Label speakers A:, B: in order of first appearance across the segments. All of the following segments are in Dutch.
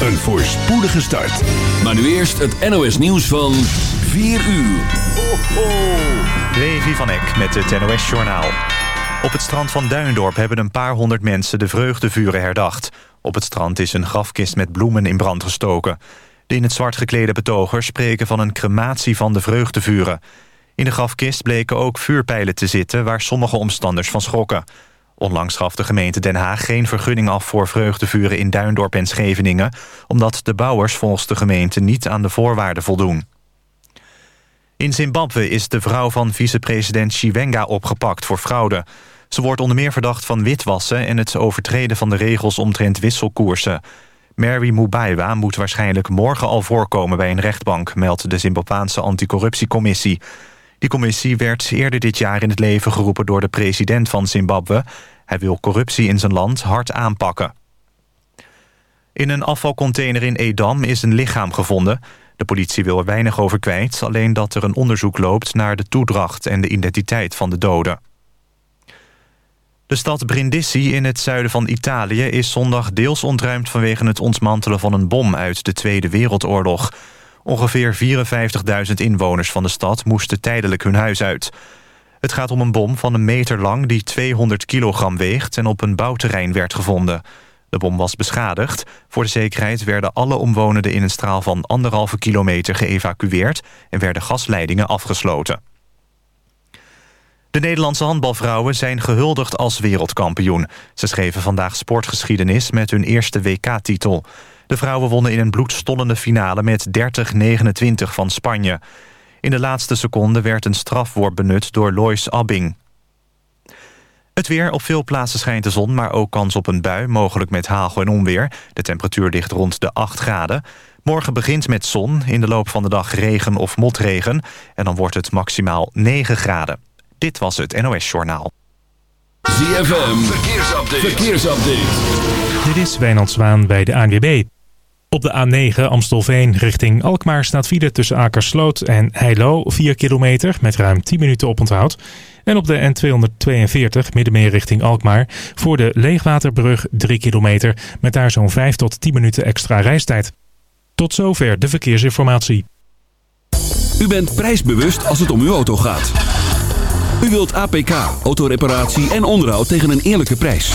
A: Een voorspoedige start.
B: Maar nu eerst het NOS nieuws van 4 uur.
C: Ho, ho. Levi van Eck met het NOS Journaal. Op het strand van Duindorp hebben een paar honderd mensen de vreugdevuren herdacht. Op het strand is een grafkist met bloemen in brand gestoken. De in het zwart geklede betogers spreken van een crematie van de vreugdevuren. In de grafkist bleken ook vuurpijlen te zitten... waar sommige omstanders van schrokken. Onlangs gaf de gemeente Den Haag geen vergunning af... voor vreugdevuren in Duindorp en Scheveningen... omdat de bouwers volgens de gemeente niet aan de voorwaarden voldoen. In Zimbabwe is de vrouw van vicepresident Chiwenga opgepakt voor fraude. Ze wordt onder meer verdacht van witwassen... en het overtreden van de regels omtrent wisselkoersen. Mary Mubaiwa moet waarschijnlijk morgen al voorkomen bij een rechtbank... meldt de Zimbabwaanse anticorruptiecommissie... Die commissie werd eerder dit jaar in het leven geroepen door de president van Zimbabwe. Hij wil corruptie in zijn land hard aanpakken. In een afvalcontainer in Edam is een lichaam gevonden. De politie wil er weinig over kwijt, alleen dat er een onderzoek loopt naar de toedracht en de identiteit van de doden. De stad Brindisi in het zuiden van Italië is zondag deels ontruimd vanwege het ontmantelen van een bom uit de Tweede Wereldoorlog. Ongeveer 54.000 inwoners van de stad moesten tijdelijk hun huis uit. Het gaat om een bom van een meter lang die 200 kilogram weegt... en op een bouwterrein werd gevonden. De bom was beschadigd. Voor de zekerheid werden alle omwonenden in een straal van anderhalve kilometer geëvacueerd... en werden gasleidingen afgesloten. De Nederlandse handbalvrouwen zijn gehuldigd als wereldkampioen. Ze schreven vandaag sportgeschiedenis met hun eerste WK-titel. De vrouwen wonnen in een bloedstollende finale met 30-29 van Spanje. In de laatste seconde werd een strafworp benut door Lois Abbing. Het weer. Op veel plaatsen schijnt de zon, maar ook kans op een bui, mogelijk met hagel en onweer. De temperatuur ligt rond de 8 graden. Morgen begint met zon, in de loop van de dag regen of motregen... en dan wordt het maximaal 9 graden. Dit was het NOS Journaal.
B: ZFM, verkeersupdate. verkeersupdate.
D: Dit is Wijnand Zwaan bij de ANWB. Op de A9 Amstelveen richting Alkmaar staat file tussen Akersloot en Heilo 4 kilometer met ruim 10 minuten oponthoud. En op de N242 Middenmeer richting Alkmaar voor de Leegwaterbrug 3 kilometer met daar zo'n 5 tot 10 minuten extra reistijd. Tot zover de verkeersinformatie.
B: U bent prijsbewust als het om uw auto gaat. U wilt APK, autoreparatie en onderhoud tegen een eerlijke prijs.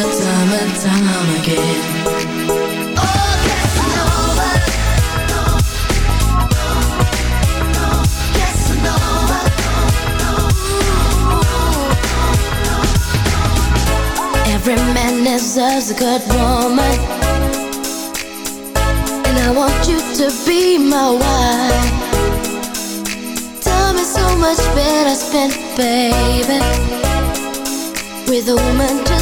E: time and time again
F: Every man deserves a good woman. And I want you to be my wife. Time is so much better spent, baby. With a woman just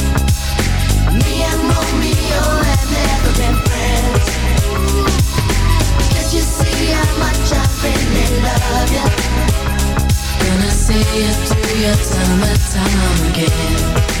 F: Gonna see it through your tell me time again.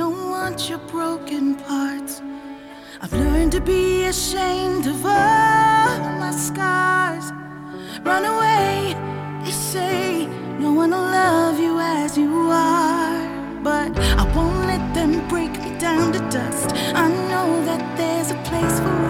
G: don't want your broken parts. I've learned to be ashamed of all my scars. Run away, they say, no one will love you as you are. But I won't let them break me down to dust. I know that there's a place for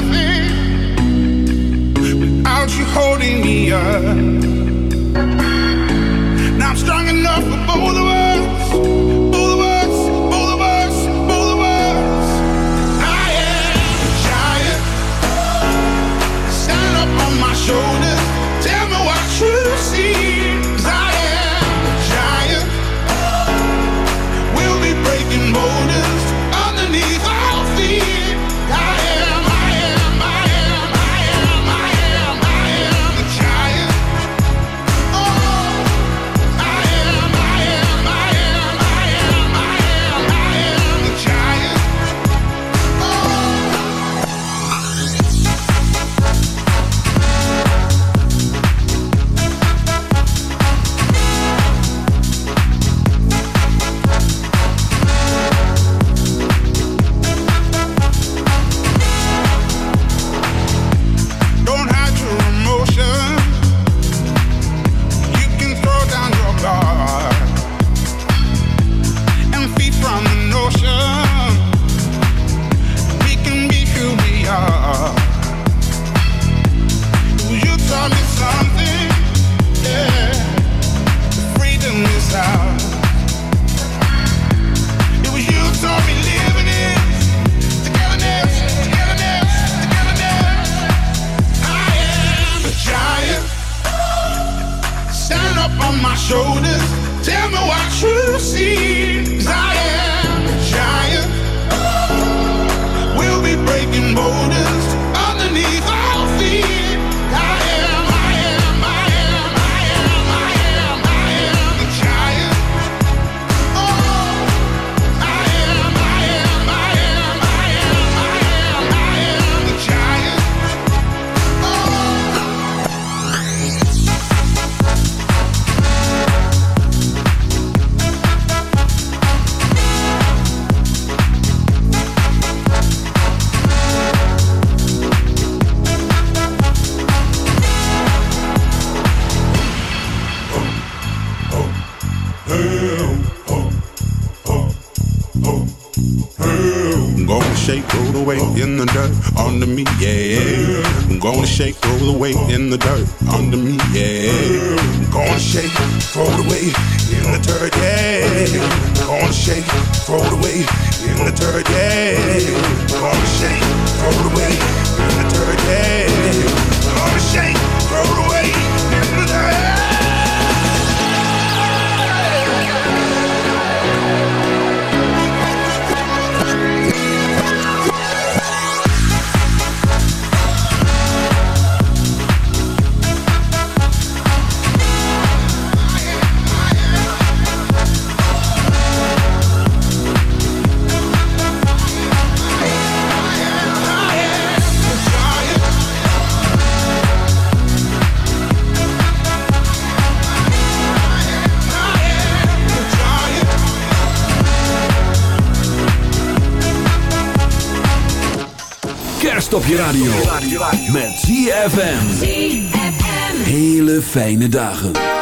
H: nothing without you holding me up. Now I'm strong enough for both of us.
I: Dirt
B: fijne dagen.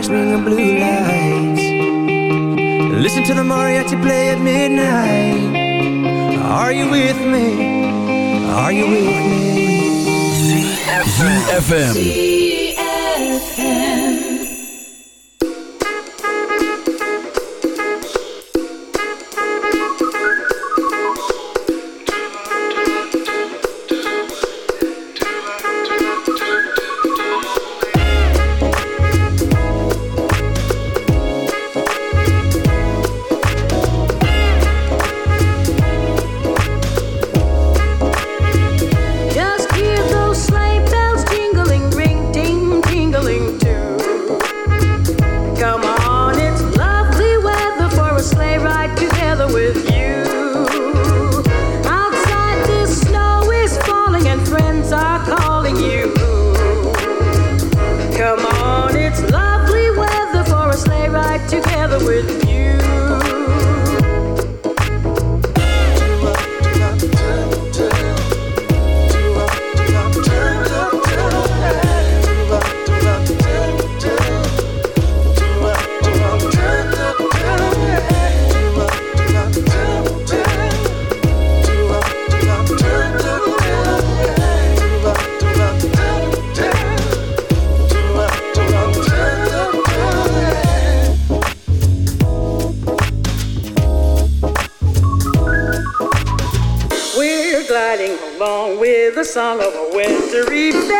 E: harsh blue
J: lights Listen to the mariachi play at midnight Are you with me? Are you with me?
A: ZFM
K: song of a wintry
J: day.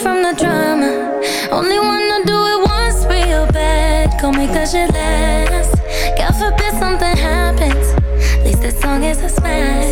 L: From the drama. Only wanna do it once real bad. Go make that shit last. God forbid something happens. At least this song is a smash.